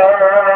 الله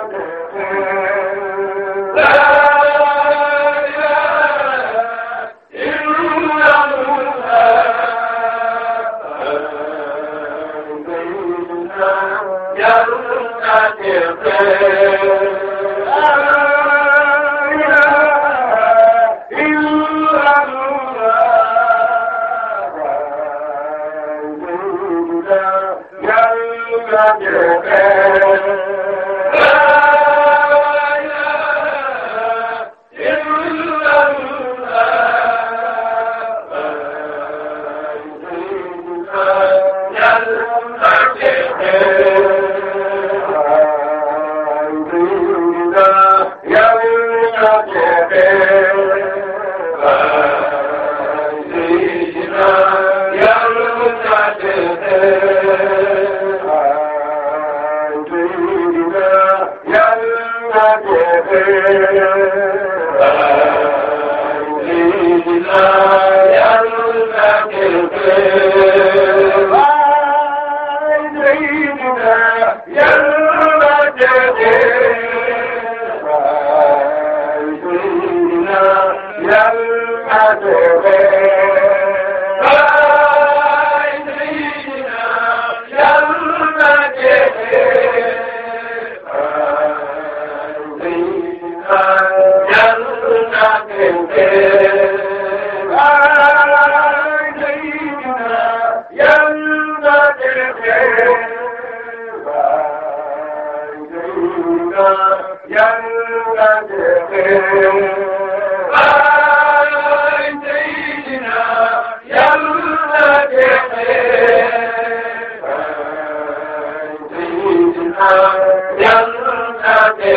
Thank you. المكبر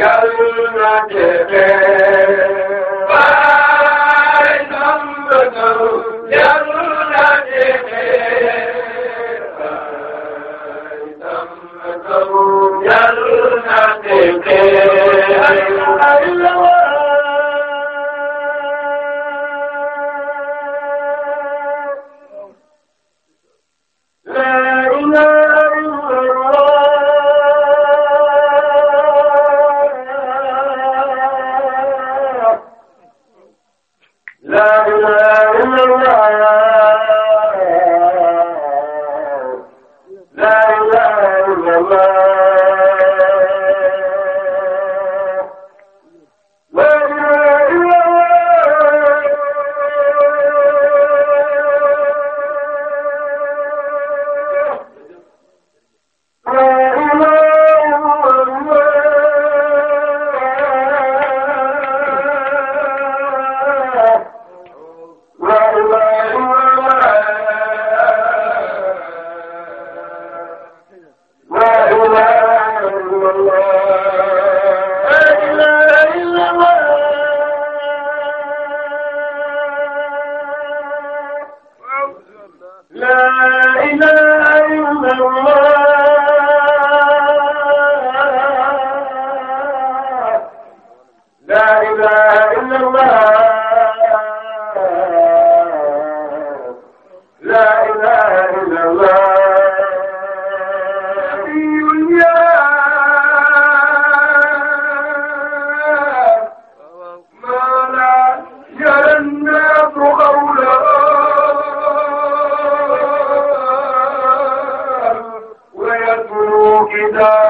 yàlla na tefe. baay Sambado yàlla na tefe. baay Sambado yàlla na tefe.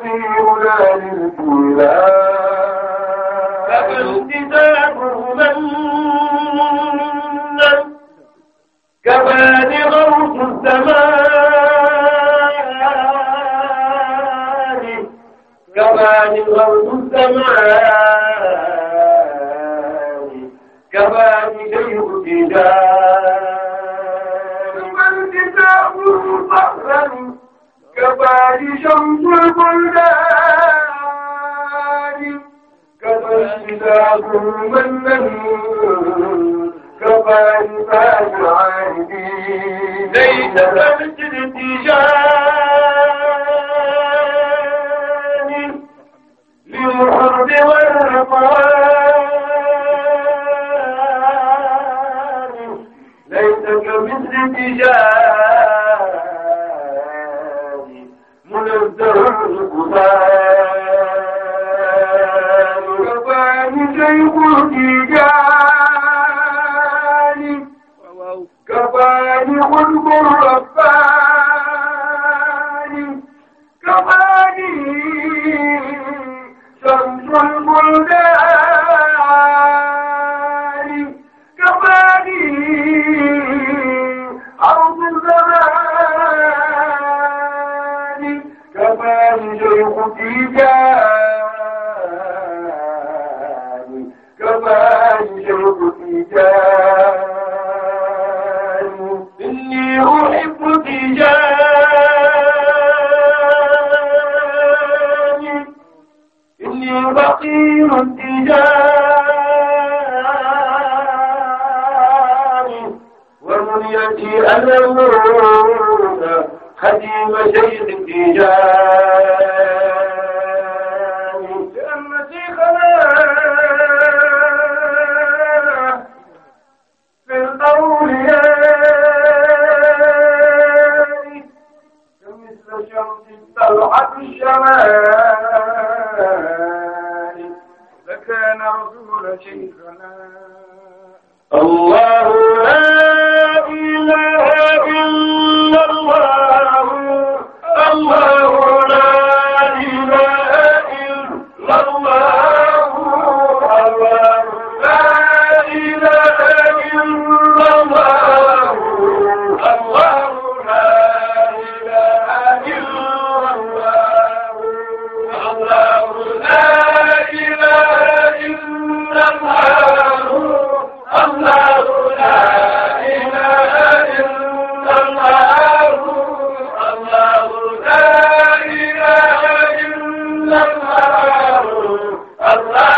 في هدى للكلاب فالتزامه منا كما لغوث الزمان كما لغوث الزمان كما لشيخ الجدال الجبال شمس البلدان كفى الكتاب منا كفى لباس عاهدين ليس كمثل التجان للحرب والرقان ليس كمثل التجان الله الله